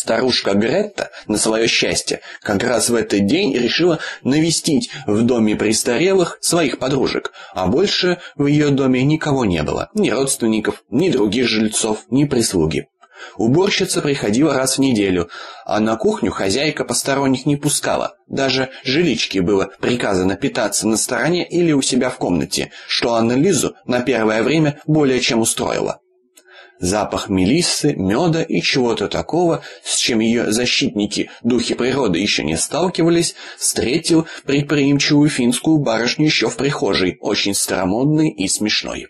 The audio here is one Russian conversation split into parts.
Старушка Гретта, на свое счастье, как раз в этот день решила навестить в доме престарелых своих подружек, а больше в ее доме никого не было, ни родственников, ни других жильцов, ни прислуги. Уборщица приходила раз в неделю, а на кухню хозяйка посторонних не пускала. Даже жиличке было приказано питаться на стороне или у себя в комнате, что Анна Лизу на первое время более чем устроило. Запах мелиссы, меда и чего-то такого, с чем ее защитники, духи природы, еще не сталкивались, встретил предприимчивую финскую барышню еще в прихожей, очень старомодной и смешной.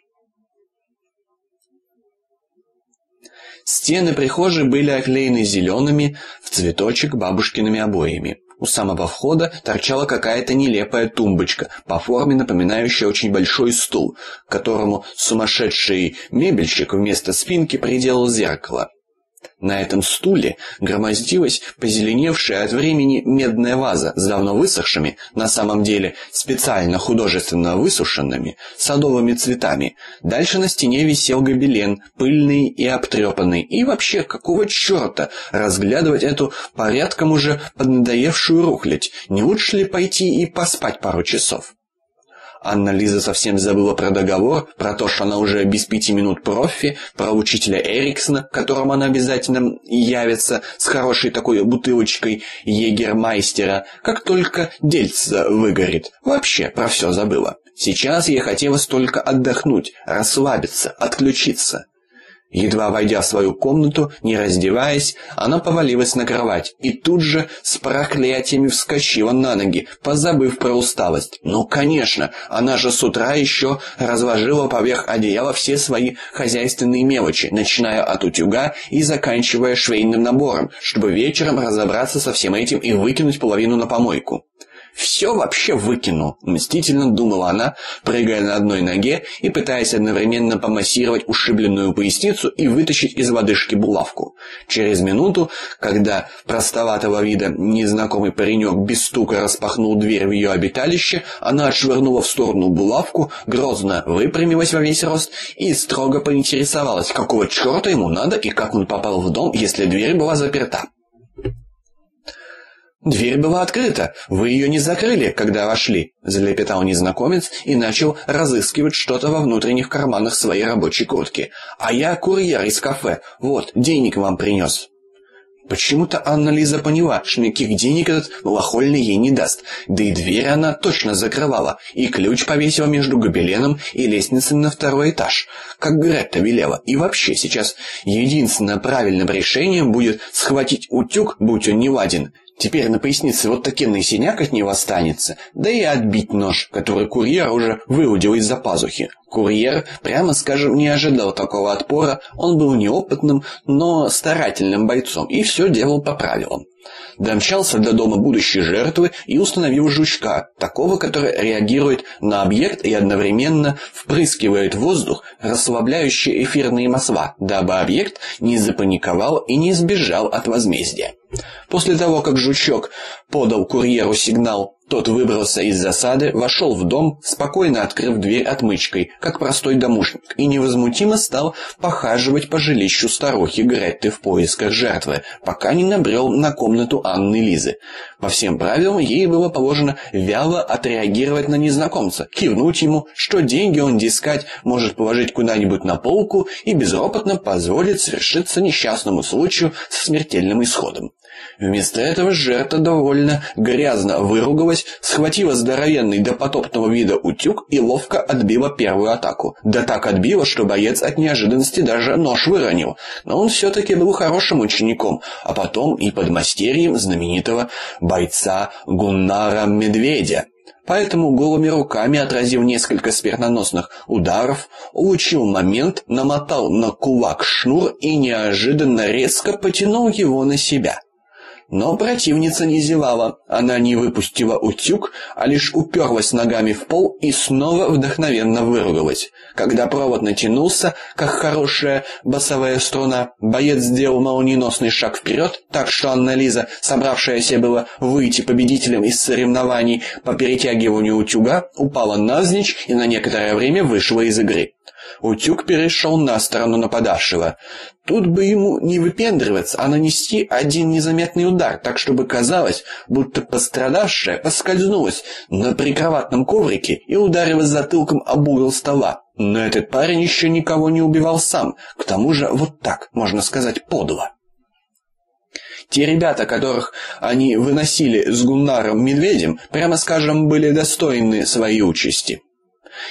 Стены прихожей были оклеены зелеными в цветочек бабушкиными обоями. У самого входа торчала какая-то нелепая тумбочка, по форме напоминающая очень большой стул, к которому сумасшедший мебельщик вместо спинки приделал зеркало. На этом стуле громоздилась позеленевшая от времени медная ваза с давно высохшими, на самом деле специально художественно высушенными, садовыми цветами. Дальше на стене висел гобелен, пыльный и обтрепанный. И вообще, какого черта разглядывать эту порядком уже поднадоевшую рухлядь? Не лучше ли пойти и поспать пару часов? Анна-Лиза совсем забыла про договор, про то, что она уже без пяти минут профи, про учителя Эриксона, которому она обязательно явится с хорошей такой бутылочкой егермайстера, как только дельце выгорит. Вообще про все забыла. Сейчас ей хотелось только отдохнуть, расслабиться, отключиться. Едва войдя в свою комнату, не раздеваясь, она повалилась на кровать и тут же с проклятиями вскочила на ноги, позабыв про усталость. Ну, конечно, она же с утра еще разложила поверх одеяла все свои хозяйственные мелочи, начиная от утюга и заканчивая швейным набором, чтобы вечером разобраться со всем этим и выкинуть половину на помойку. Все вообще выкину, мстительно думала она, прыгая на одной ноге и пытаясь одновременно помассировать ушибленную поясницу и вытащить из водышки булавку. Через минуту, когда простоватого вида незнакомый паренек без стука распахнул дверь в ее обиталище, она отшвырнула в сторону булавку, грозно выпрямилась во весь рост и строго поинтересовалась, какого черта ему надо и как он попал в дом, если дверь была заперта. «Дверь была открыта. Вы ее не закрыли, когда вошли», — залепетал незнакомец и начал разыскивать что-то во внутренних карманах своей рабочей куртки. «А я курьер из кафе. Вот, денег вам принес». Почему-то Анна-Лиза поняла, что никаких денег этот малохольный ей не даст. Да и дверь она точно закрывала, и ключ повесила между гобеленом и лестницей на второй этаж, как Гретта велела. И вообще сейчас единственным правильным решением будет схватить утюг, будь он не ладен, Теперь на пояснице вот такенный синяк от него останется, да и отбить нож, который курьер уже выудил из-за пазухи. Курьер, прямо скажем, не ожидал такого отпора, он был неопытным, но старательным бойцом и все делал по правилам. Домчался до дома будущей жертвы и установил жучка, такого, который реагирует на объект и одновременно впрыскивает воздух расслабляющие эфирные масла, дабы объект не запаниковал и не сбежал от возмездия. После того, как жучок подал курьеру сигнал тот выбрался из засады, вошел в дом, спокойно открыв дверь отмычкой, как простой домушник, и невозмутимо стал похаживать по жилищу старухи Гретты в поисках жертвы, пока не набрел на комнату Анны Лизы. По всем правилам ей было положено вяло отреагировать на незнакомца, кивнуть ему, что деньги он дискать может положить куда-нибудь на полку и безропотно позволить совершиться несчастному случаю со смертельным исходом. Вместо этого жертва довольно грязно выругалась, схватила здоровенный до потопного вида утюг и ловко отбила первую атаку. Да так отбила, что боец от неожиданности даже нож выронил. Но он все-таки был хорошим учеником, а потом и подмастерьем знаменитого бойца Гуннара Медведя. Поэтому голыми руками, отразив несколько смертоносных ударов, улучил момент, намотал на кулак шнур и неожиданно резко потянул его на себя. Но противница не зевала. Она не выпустила утюг, а лишь уперлась ногами в пол и снова вдохновенно выругалась. Когда провод натянулся, как хорошая басовая струна, боец сделал молниеносный шаг вперед, так что Анна-Лиза, собравшаяся было выйти победителем из соревнований по перетягиванию утюга, упала навзничь и на некоторое время вышла из игры. Утюг перешел на сторону нападавшего. Тут бы ему не выпендриваться, а нанести один незаметный удар, так чтобы казалось, будто пострадавшая поскользнулась на прикроватном коврике и ударилась затылком об угол стола. Но этот парень еще никого не убивал сам, к тому же вот так, можно сказать, подло. Те ребята, которых они выносили с Гуннаром Медведем, прямо скажем, были достойны своей участи.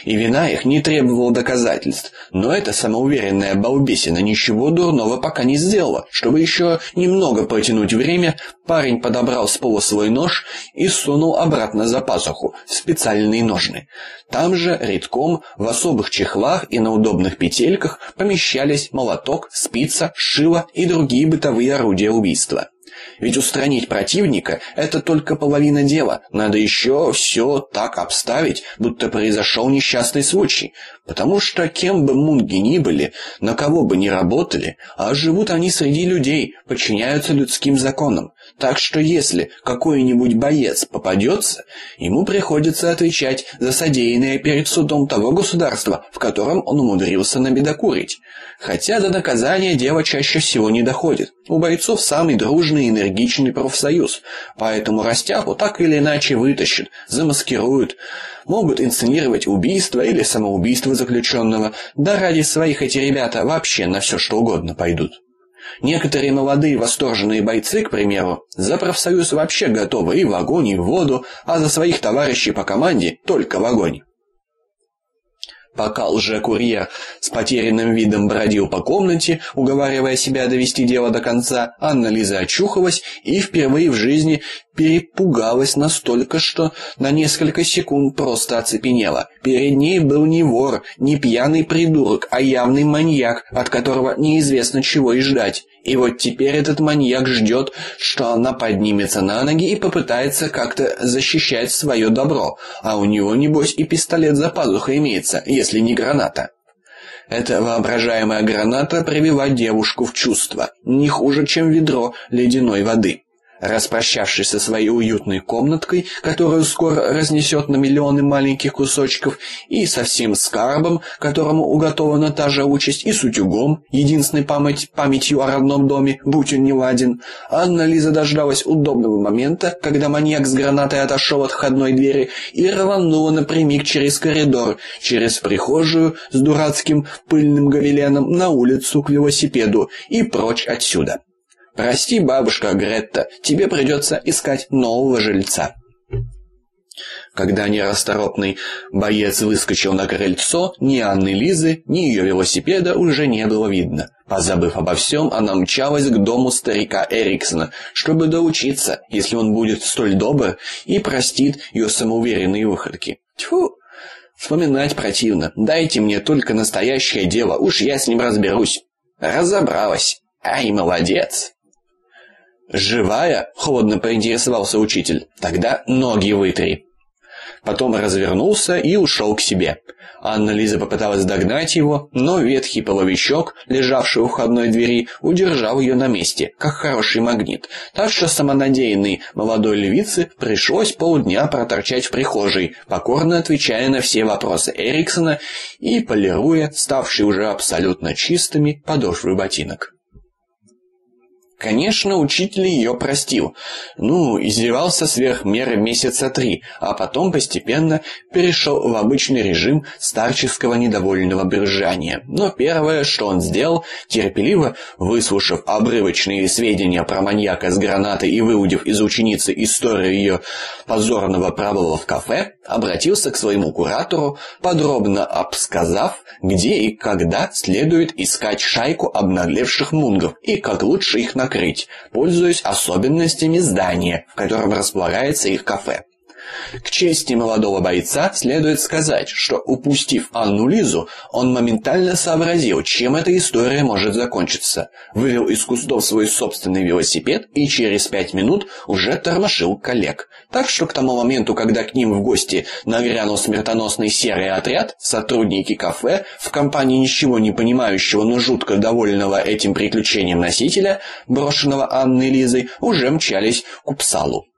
И вина их не требовала доказательств, но эта самоуверенная балбесина ничего дурного пока не сделала. Чтобы еще немного протянуть время, парень подобрал с пола свой нож и сунул обратно за пазуху, в специальные ножны. Там же, редком, в особых чехлах и на удобных петельках помещались молоток, спица, шило и другие бытовые орудия убийства. Ведь устранить противника – это только половина дела. Надо еще все так обставить, будто произошел несчастный случай. Потому что кем бы мунги ни были, на кого бы ни работали, а живут они среди людей, подчиняются людским законам. Так что если какой-нибудь боец попадется, ему приходится отвечать за содеянное перед судом того государства, в котором он умудрился набедокурить. Хотя до наказания дело чаще всего не доходит. У бойцов самый дружный и энергичный профсоюз, поэтому растяпу так или иначе вытащат, замаскируют, могут инсценировать убийство или самоубийство заключенного, да ради своих эти ребята вообще на все что угодно пойдут. Некоторые молодые восторженные бойцы, к примеру, за профсоюз вообще готовы и в огонь, и в воду, а за своих товарищей по команде только в огонь. Пока лже-курьер с потерянным видом бродил по комнате, уговаривая себя довести дело до конца, Анна-Лиза очухалась и впервые в жизни перепугалась настолько, что на несколько секунд просто оцепенела. Перед ней был не вор, не пьяный придурок, а явный маньяк, от которого неизвестно чего и ждать. И вот теперь этот маньяк ждет, что она поднимется на ноги и попытается как-то защищать свое добро, а у него, небось, и пистолет за пазухой имеется, если не граната. Эта воображаемая граната привела девушку в чувство, не хуже, чем ведро ледяной воды. Распрощавшись со своей уютной комнаткой, которую скоро разнесет на миллионы маленьких кусочков, и со всем скарбом, которому уготована та же участь, и с утюгом, единственной память, памятью о родном доме, будь он не ладен, Анна Лиза дождалась удобного момента, когда маньяк с гранатой отошел от входной двери и рванула напрямик через коридор, через прихожую с дурацким пыльным гобеленом на улицу к велосипеду и прочь отсюда. Прости, бабушка Гретта, тебе придется искать нового жильца. Когда нерасторопный боец выскочил на крыльцо, ни Анны Лизы, ни ее велосипеда уже не было видно. Позабыв обо всем, она мчалась к дому старика Эриксона, чтобы доучиться, если он будет столь добр и простит ее самоуверенные выходки. Тьфу! Вспоминать противно. Дайте мне только настоящее дело, уж я с ним разберусь. Разобралась. Ай, молодец. «Живая?» — холодно поинтересовался учитель. «Тогда ноги вытри». Потом развернулся и ушел к себе. Анна-Лиза попыталась догнать его, но ветхий половичок, лежавший у входной двери, удержал ее на месте, как хороший магнит. Так что самонадеянной молодой львице пришлось полдня проторчать в прихожей, покорно отвечая на все вопросы Эриксона и полируя ставшие уже абсолютно чистыми подошвы ботинок. Конечно, учитель ее простил. Ну, издевался сверх меры месяца три, а потом постепенно перешел в обычный режим старческого недовольного брюзжания. Но первое, что он сделал, терпеливо выслушав обрывочные сведения про маньяка с гранатой и выудив из ученицы историю ее позорного провала в кафе, обратился к своему куратору, подробно обсказав, где и когда следует искать шайку обнаглевших мунгов и как лучше их накрыть, пользуясь особенностями здания, в котором располагается их кафе. К чести молодого бойца следует сказать, что упустив Анну Лизу, он моментально сообразил, чем эта история может закончиться. Вывел из кустов свой собственный велосипед и через пять минут уже тормошил коллег. Так что к тому моменту, когда к ним в гости нагрянул смертоносный серый отряд, сотрудники кафе в компании ничего не понимающего, но жутко довольного этим приключением носителя, брошенного Анной Лизой, уже мчались к Упсалу.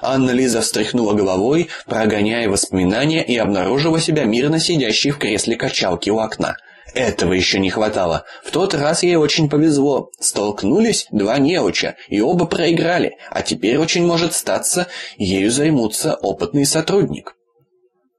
Анна-Лиза встряхнула головой, прогоняя воспоминания и обнаружила себя мирно сидящей в кресле качалки у окна. Этого еще не хватало. В тот раз ей очень повезло. Столкнулись два неуча, и оба проиграли, а теперь очень может статься, ею займутся опытный сотрудник.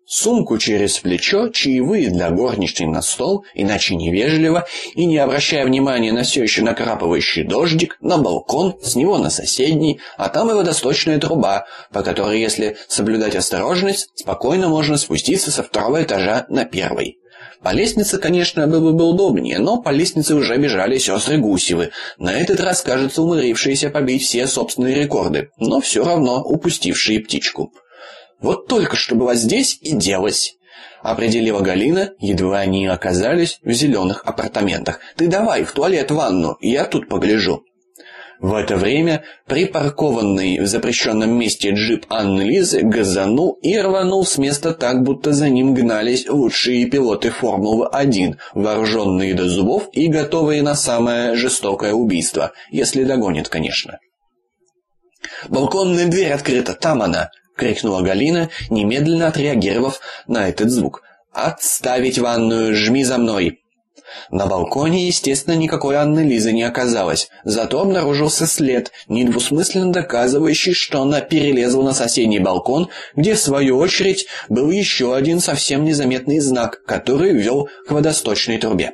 Сумку через плечо, чаевые для горничной на стол, иначе невежливо, и не обращая внимания на все еще накрапывающий дождик, на балкон, с него на соседний, а там и водосточная труба, по которой, если соблюдать осторожность, спокойно можно спуститься со второго этажа на первый. По лестнице, конечно, было бы удобнее, но по лестнице уже бежали сестры Гусевы, на этот раз, кажется, умудрившиеся побить все собственные рекорды, но все равно упустившие птичку. Вот только что была здесь и делась. Определила Галина, едва они оказались в зеленых апартаментах. Ты давай в туалет, ванну, я тут погляжу. В это время припаркованный в запрещенном месте джип Анны Лизы газанул и рванул с места так, будто за ним гнались лучшие пилоты Формулы-1, вооруженные до зубов и готовые на самое жестокое убийство, если догонят, конечно. «Балконная дверь открыта, там она!» — крикнула Галина, немедленно отреагировав на этот звук. «Отставить ванную! Жми за мной!» На балконе, естественно, никакой Анны Лизы не оказалось, зато обнаружился след, недвусмысленно доказывающий, что она перелезла на соседний балкон, где, в свою очередь, был еще один совсем незаметный знак, который вел к водосточной трубе.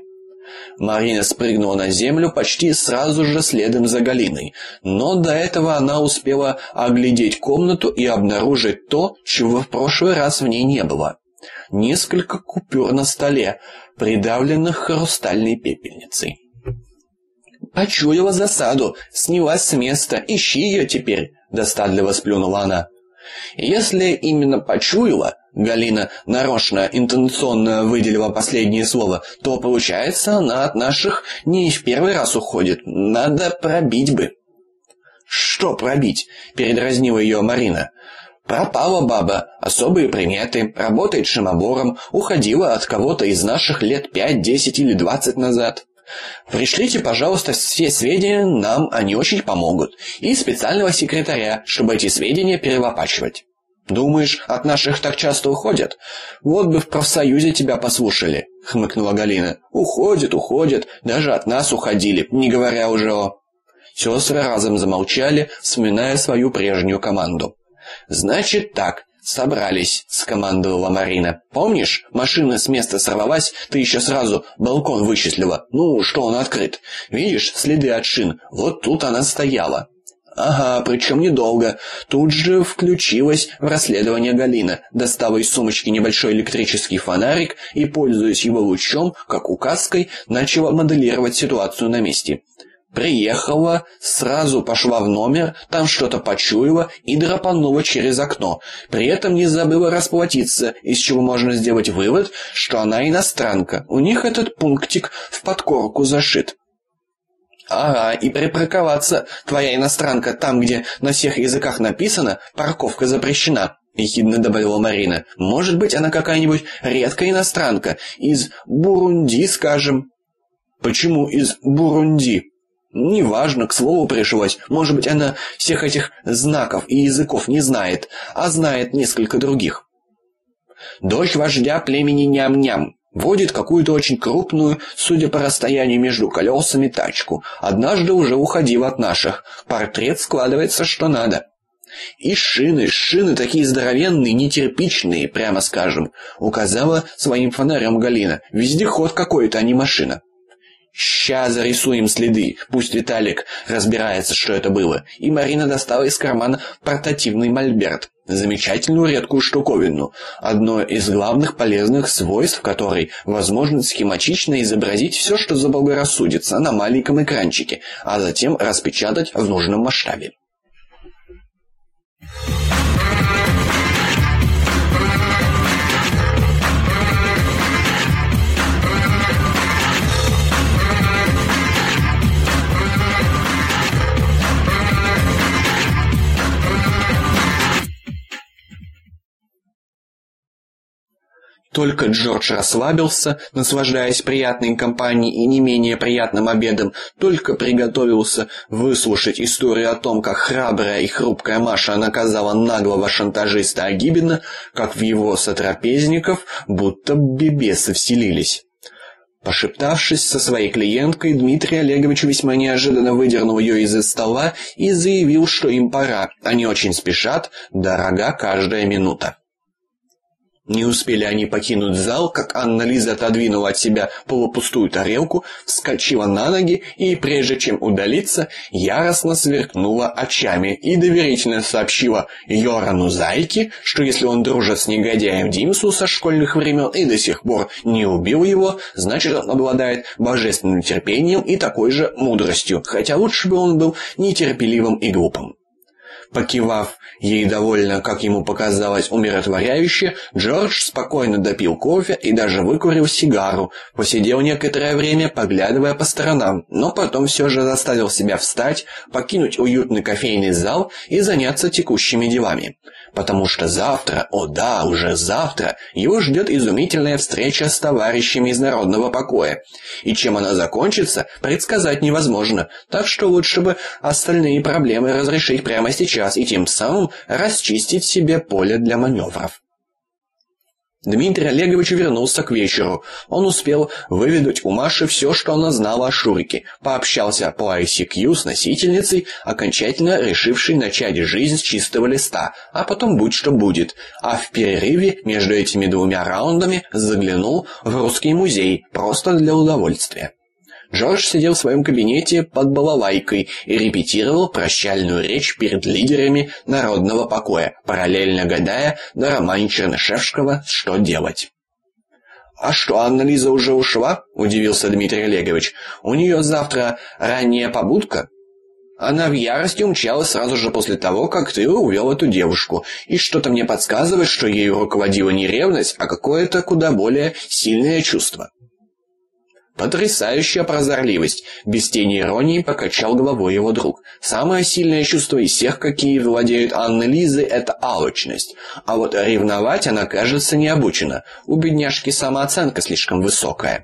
Марина спрыгнула на землю почти сразу же следом за Галиной, но до этого она успела оглядеть комнату и обнаружить то, чего в прошлый раз в ней не было. Несколько купюр на столе, придавленных хрустальной пепельницей. «Почуяла засаду, снялась с места, ищи ее теперь», — достатливо сплюнула она. «Если именно почуяла, Галина нарочно, интенционно выделила последнее слово, то, получается, она от наших не в первый раз уходит. Надо пробить бы. «Что пробить?» — передразнила ее Марина. «Пропала баба, особые приметы, работает шимобором, уходила от кого-то из наших лет пять, десять или двадцать назад». Пришлите, пожалуйста, все сведения, нам они очень помогут. И специального секретаря, чтобы эти сведения перелопачивать. Думаешь, от наших так часто уходят? Вот бы в профсоюзе тебя послушали, хмыкнула Галина. Уходят, уходят, даже от нас уходили, не говоря уже о Сестры разом замолчали, вспоминая свою прежнюю команду. Значит так, собрались, скомандовала Марина. Помнишь, машина с места сорвалась, ты еще сразу балкон вычислила. Ну, что он открыт. Видишь, следы от шин. Вот тут она стояла. Ага, причем недолго. Тут же включилась в расследование Галина, достала из сумочки небольшой электрический фонарик и, пользуясь его лучом, как указкой, начала моделировать ситуацию на месте. Приехала, сразу пошла в номер, там что-то почуяла и драпанула через окно. При этом не забыла расплатиться, из чего можно сделать вывод, что она иностранка. У них этот пунктик в подкорку зашит. Ага, и припарковаться, твоя иностранка, там, где на всех языках написано «парковка запрещена», — ехидно добавила Марина. «Может быть, она какая-нибудь редкая иностранка, из Бурунди, скажем». «Почему из Бурунди?» «Неважно, к слову пришлось. Может быть, она всех этих знаков и языков не знает, а знает несколько других». «Дочь вождя племени Ням-Ням», Водит какую-то очень крупную, судя по расстоянию между колесами, тачку. Однажды уже уходил от наших. Портрет складывается что надо. И шины, шины такие здоровенные, нетерпичные, прямо скажем, указала своим фонарем Галина. Вездеход какой-то, а не машина. «Ща зарисуем следы, пусть Виталик разбирается, что это было». И Марина достала из кармана портативный мольберт. Замечательную редкую штуковину, одно из главных полезных свойств которой возможность схематично изобразить все, что заблагорассудится на маленьком экранчике, а затем распечатать в нужном масштабе. Только Джордж расслабился, наслаждаясь приятной компанией и не менее приятным обедом, только приготовился выслушать историю о том, как храбрая и хрупкая Маша наказала наглого шантажиста Агибина, как в его сотрапезников будто бебесы вселились. Пошептавшись со своей клиенткой, Дмитрий Олегович весьма неожиданно выдернул ее из-за стола и заявил, что им пора. Они очень спешат, дорога каждая минута. Не успели они покинуть зал, как Анна-Лиза отодвинула от себя полупустую тарелку, вскочила на ноги и, прежде чем удалиться, яростно сверкнула очами и доверительно сообщила Йорану Зайке, что если он дружит с негодяем Димсу со школьных времен и до сих пор не убил его, значит он обладает божественным терпением и такой же мудростью, хотя лучше бы он был нетерпеливым и глупым. Покивав ей довольно, как ему показалось, умиротворяюще, Джордж спокойно допил кофе и даже выкурил сигару, посидел некоторое время, поглядывая по сторонам, но потом все же заставил себя встать, покинуть уютный кофейный зал и заняться текущими делами потому что завтра, о да, уже завтра, его ждет изумительная встреча с товарищами из народного покоя. И чем она закончится, предсказать невозможно, так что лучше бы остальные проблемы разрешить прямо сейчас и тем самым расчистить себе поле для маневров. Дмитрий Олегович вернулся к вечеру. Он успел выведать у Маши все, что она знала о Шурике, пообщался по ICQ с носительницей, окончательно решившей начать жизнь с чистого листа, а потом будь что будет. А в перерыве между этими двумя раундами заглянул в русский музей, просто для удовольствия. Джордж сидел в своем кабинете под балалайкой и репетировал прощальную речь перед лидерами народного покоя, параллельно гадая на романе Чернышевского «Что делать?». «А что, Анна-Лиза уже ушла?» – удивился Дмитрий Олегович. «У нее завтра ранняя побудка?» Она в ярости умчалась сразу же после того, как ты увел эту девушку, и что-то мне подсказывает, что ею руководила не ревность, а какое-то куда более сильное чувство. Потрясающая прозорливость, без тени иронии покачал головой его друг. Самое сильное чувство из всех, какие владеют Анны Лизы, это алчность. А вот ревновать она, кажется, не обучена. У бедняжки самооценка слишком высокая.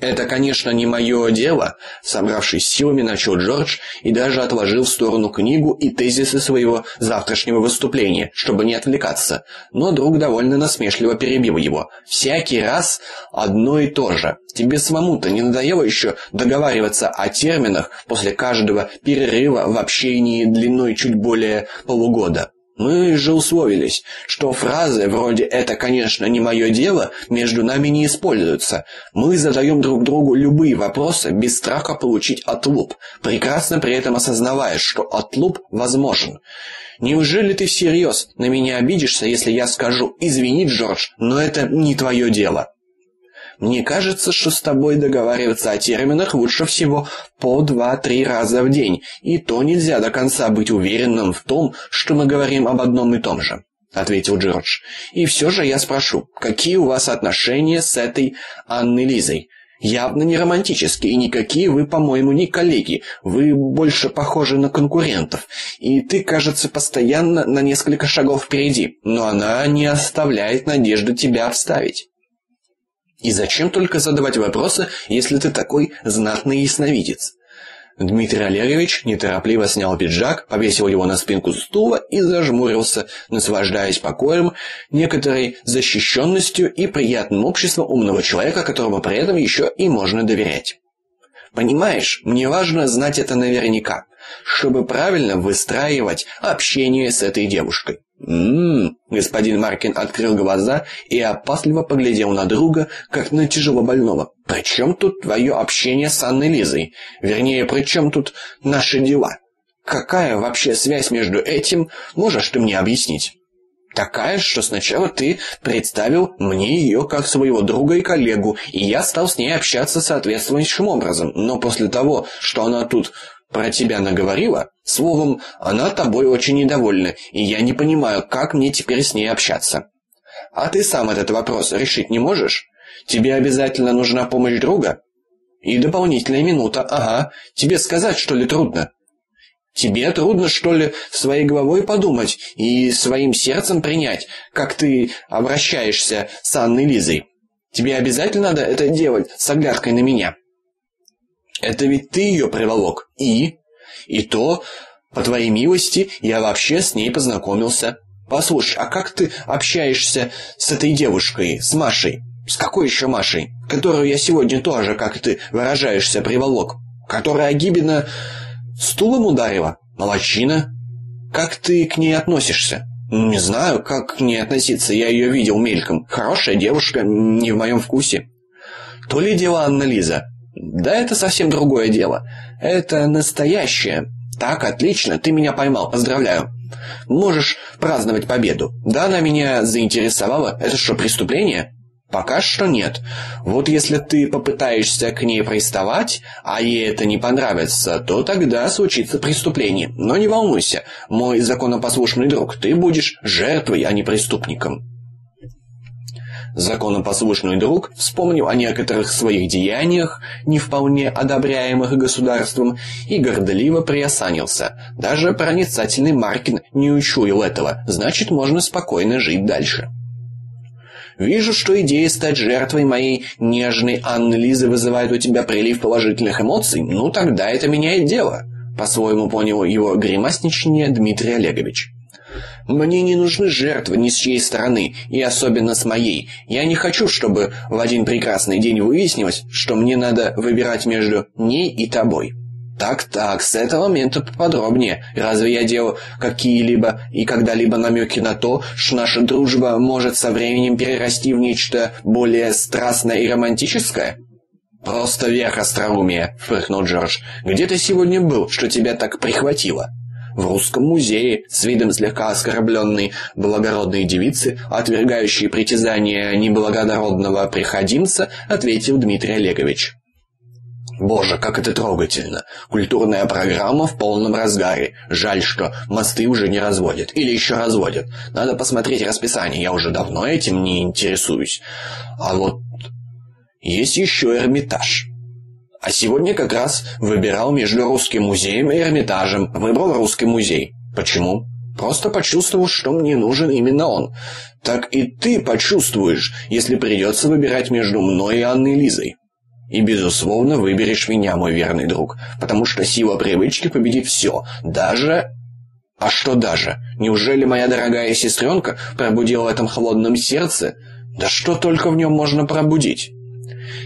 «Это, конечно, не мое дело», — собравшись силами, начал Джордж и даже отложил в сторону книгу и тезисы своего завтрашнего выступления, чтобы не отвлекаться. Но друг довольно насмешливо перебил его. «Всякий раз одно и то же. Тебе самому-то не надоело еще договариваться о терминах после каждого перерыва в общении длиной чуть более полугода?» Мы же условились, что фразы вроде «это, конечно, не мое дело» между нами не используются. Мы задаем друг другу любые вопросы без страха получить отлуп, прекрасно при этом осознавая, что отлуп возможен. Неужели ты всерьез на меня обидишься, если я скажу «извини, Джордж, но это не твое дело»? Мне кажется, что с тобой договариваться о терминах лучше всего по два-три раза в день, и то нельзя до конца быть уверенным в том, что мы говорим об одном и том же», — ответил Джордж. «И все же я спрошу, какие у вас отношения с этой Анной Лизой?» Явно не романтические, и никакие вы, по-моему, не коллеги. Вы больше похожи на конкурентов. И ты, кажется, постоянно на несколько шагов впереди. Но она не оставляет надежды тебя обставить. И зачем только задавать вопросы, если ты такой знатный ясновидец? Дмитрий Олегович неторопливо снял пиджак, повесил его на спинку стула и зажмурился, наслаждаясь покоем, некоторой защищенностью и приятным обществом умного человека, которому при этом еще и можно доверять. Понимаешь, мне важно знать это наверняка, чтобы правильно выстраивать общение с этой девушкой. «М-м-м», господин Маркин открыл глаза и опасливо поглядел на друга, как на тяжело больного. «При чем тут твое общение с Анной Лизой? Вернее, при чем тут наши дела? Какая вообще связь между этим, можешь ты мне объяснить?» Такая, что сначала ты представил мне ее как своего друга и коллегу, и я стал с ней общаться соответствующим образом. Но после того, что она тут про тебя наговорила, словом, она тобой очень недовольна, и я не понимаю, как мне теперь с ней общаться. А ты сам этот вопрос решить не можешь? Тебе обязательно нужна помощь друга? И дополнительная минута, ага. Тебе сказать, что ли, трудно? Тебе трудно, что ли, своей головой подумать и своим сердцем принять, как ты обращаешься с Анной Лизой? Тебе обязательно надо это делать с оглядкой на меня. Это ведь ты ее приволок. И? И то, по твоей милости, я вообще с ней познакомился. Послушай, а как ты общаешься с этой девушкой, с Машей? С какой еще Машей? Которую я сегодня тоже, как ты выражаешься, приволок. Которая Гибина стулом ударила? Молодчина. Как ты к ней относишься? Не знаю, как к ней относиться. Я ее видел мельком. Хорошая девушка, не в моем вкусе. То ли дело Анна Лиза. Да это совсем другое дело. Это настоящее. Так, отлично, ты меня поймал, поздравляю. Можешь праздновать победу. Да, она меня заинтересовала. Это что, преступление? Пока что нет. Вот если ты попытаешься к ней приставать, а ей это не понравится, то тогда случится преступление. Но не волнуйся, мой законопослушный друг, ты будешь жертвой, а не преступником. Законопослушный друг вспомнил о некоторых своих деяниях, не вполне одобряемых государством, и горделиво приосанился. Даже проницательный Маркин не учуял этого, значит, можно спокойно жить дальше. Вижу, что идея стать жертвой моей нежной Анны Лизы вызывает у тебя прилив положительных эмоций. Ну, тогда это меняет дело. По-своему понял его гримасничание Дмитрий Олегович. Мне не нужны жертвы ни с чьей стороны, и особенно с моей. Я не хочу, чтобы в один прекрасный день выяснилось, что мне надо выбирать между ней и тобой. Так-так, с этого момента поподробнее. Разве я делал какие-либо и когда-либо намеки на то, что наша дружба может со временем перерасти в нечто более страстное и романтическое? Просто верх остроумия, фыркнул Джордж. Где ты сегодня был, что тебя так прихватило? В русском музее, с видом слегка оскорбленной благородной девицы, отвергающей притязания неблагородного приходимца, ответил Дмитрий Олегович. Боже, как это трогательно. Культурная программа в полном разгаре. Жаль, что мосты уже не разводят. Или еще разводят. Надо посмотреть расписание. Я уже давно этим не интересуюсь. А вот есть еще Эрмитаж. А сегодня как раз выбирал между Русским музеем и Эрмитажем. Выбрал Русский музей. Почему? Просто почувствовал, что мне нужен именно он. Так и ты почувствуешь, если придется выбирать между мной и Анной Лизой. И, безусловно, выберешь меня, мой верный друг, потому что сила привычки победит все, даже... А что даже? Неужели моя дорогая сестренка пробудила в этом холодном сердце? Да что только в нем можно пробудить?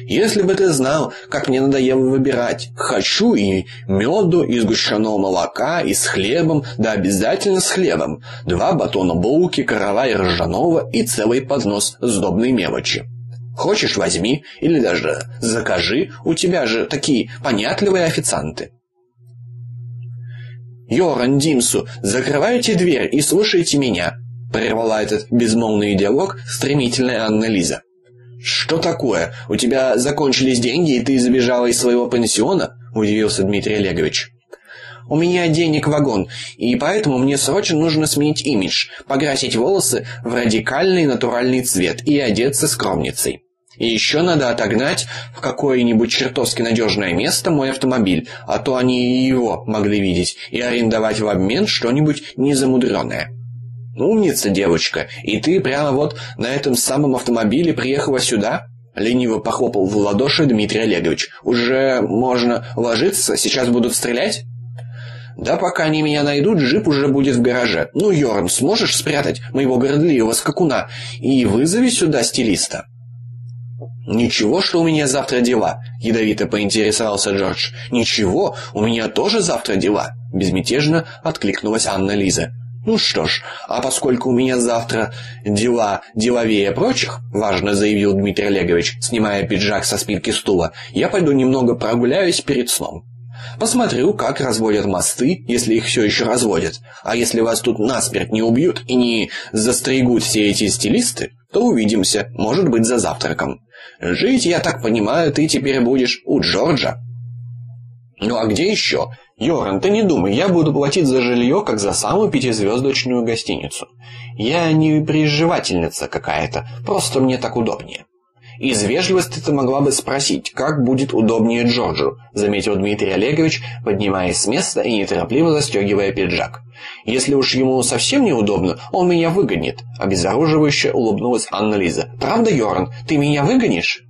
Если бы ты знал, как мне надоело выбирать. Хочу и меду, и сгущенного молока, и с хлебом, да обязательно с хлебом. Два батона булки, каравай ржаного и целый поднос сдобной мелочи. Хочешь, возьми, или даже закажи, у тебя же такие понятливые официанты. «Йоран Димсу, закрывайте дверь и слушайте меня», — прервала этот безмолвный диалог стремительная Анна Лиза. «Что такое? У тебя закончились деньги, и ты забежала из своего пансиона?» — удивился Дмитрий Олегович. «У меня денег вагон, и поэтому мне срочно нужно сменить имидж, покрасить волосы в радикальный натуральный цвет и одеться скромницей. И еще надо отогнать в какое-нибудь чертовски надежное место мой автомобиль, а то они и его могли видеть, и арендовать в обмен что-нибудь незамудренное. «Умница, девочка, и ты прямо вот на этом самом автомобиле приехала сюда?» Лениво похлопал в ладоши Дмитрий Олегович. «Уже можно ложиться? Сейчас будут стрелять?» «Да пока они меня найдут, джип уже будет в гараже. Ну, Йорн, сможешь спрятать моего гордливого скакуна и вызови сюда стилиста?» «Ничего, что у меня завтра дела?» — ядовито поинтересовался Джордж. «Ничего, у меня тоже завтра дела», — безмятежно откликнулась Анна Лиза. «Ну что ж, а поскольку у меня завтра дела деловее прочих», — важно заявил Дмитрий Олегович, снимая пиджак со спинки стула, «я пойду немного прогуляюсь перед сном. Посмотрю, как разводят мосты, если их все еще разводят. А если вас тут насмерть не убьют и не застригут все эти стилисты, то увидимся, может быть, за завтраком». Жить, я так понимаю, ты теперь будешь у Джорджа. Ну а где еще? Йоран, ты не думай, я буду платить за жилье, как за самую пятизвездочную гостиницу. Я не приживательница какая-то, просто мне так удобнее. Из вежливости ты могла бы спросить, как будет удобнее Джорджу, заметил Дмитрий Олегович, поднимаясь с места и неторопливо застегивая пиджак. Если уж ему совсем неудобно, он меня выгонит, обезоруживающе улыбнулась Анна Лиза. Правда, Йорн, ты меня выгонишь?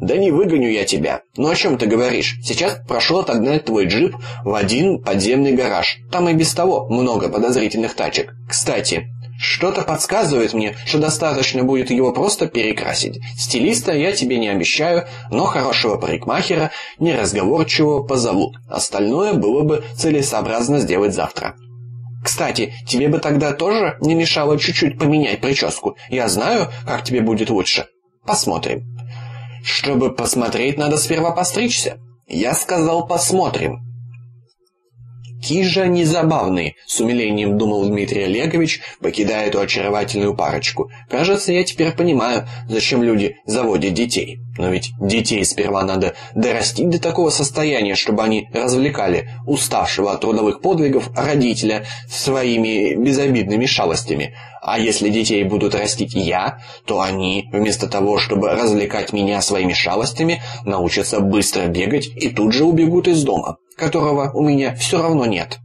«Да не выгоню я тебя. Ну о чем ты говоришь? Сейчас прошу отогнать твой джип в один подземный гараж. Там и без того много подозрительных тачек. Кстати, что-то подсказывает мне, что достаточно будет его просто перекрасить. Стилиста я тебе не обещаю, но хорошего парикмахера, неразговорчивого позову. Остальное было бы целесообразно сделать завтра». Кстати, тебе бы тогда тоже не мешало чуть-чуть поменять прическу. Я знаю, как тебе будет лучше. Посмотрим. Чтобы посмотреть, надо сперва постричься. Я сказал, посмотрим. Кижа незабавный, с умилением думал Дмитрий Олегович, покидая эту очаровательную парочку. Кажется, я теперь понимаю, зачем люди заводят детей. Но ведь детей сперва надо дорастить до такого состояния, чтобы они развлекали уставшего от трудовых подвигов родителя своими безобидными шалостями. А если детей будут растить я, то они, вместо того, чтобы развлекать меня своими шалостями, научатся быстро бегать и тут же убегут из дома, которого у меня все равно нет.